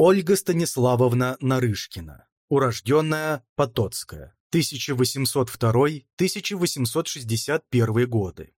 Ольга Станиславовна Нарышкина, урожденная Потоцкая, 1802-1861 годы.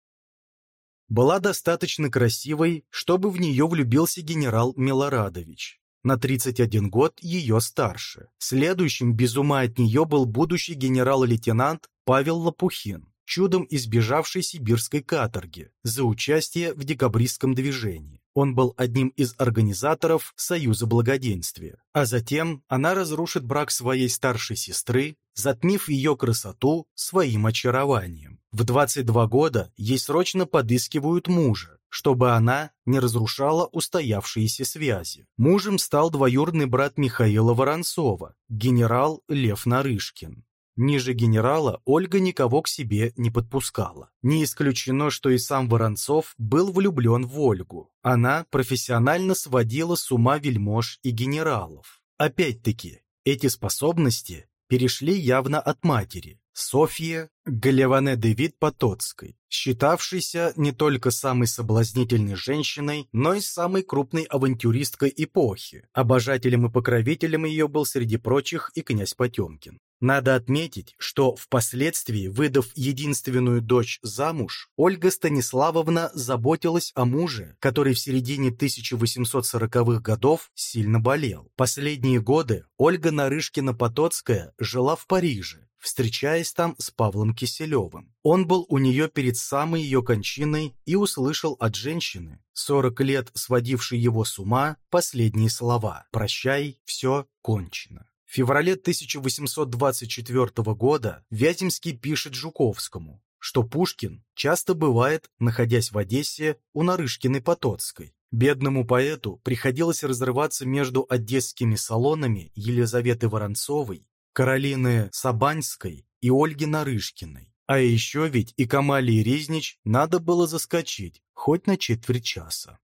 Была достаточно красивой, чтобы в нее влюбился генерал Милорадович. На 31 год ее старше. Следующим без ума от нее был будущий генерал-лейтенант Павел Лопухин, чудом избежавший сибирской каторги за участие в декабристском движении. Он был одним из организаторов Союза Благоденствия. А затем она разрушит брак своей старшей сестры, затмив ее красоту своим очарованием. В 22 года ей срочно подыскивают мужа, чтобы она не разрушала устоявшиеся связи. Мужем стал двоюродный брат Михаила Воронцова, генерал Лев Нарышкин. Ниже генерала Ольга никого к себе не подпускала. Не исключено, что и сам Воронцов был влюблен в Ольгу. Она профессионально сводила с ума вельмож и генералов. Опять-таки, эти способности перешли явно от матери, Софье Галеване Девид Потоцкой, считавшейся не только самой соблазнительной женщиной, но и самой крупной авантюристкой эпохи. Обожателем и покровителем ее был среди прочих и князь Потемкин. Надо отметить, что впоследствии, выдав единственную дочь замуж, Ольга Станиславовна заботилась о муже, который в середине 1840-х годов сильно болел. Последние годы Ольга Нарышкина-Потоцкая жила в Париже, встречаясь там с Павлом Киселевым. Он был у нее перед самой ее кончиной и услышал от женщины, 40 лет сводившей его с ума, последние слова «Прощай, все кончено». В феврале 1824 года Вяземский пишет Жуковскому, что Пушкин часто бывает, находясь в Одессе, у Нарышкиной Потоцкой. Бедному поэту приходилось разрываться между одесскими салонами Елизаветы Воронцовой, Каролины Сабанской и Ольги Нарышкиной. А еще ведь и к Амалии Резнич надо было заскочить хоть на четверть часа.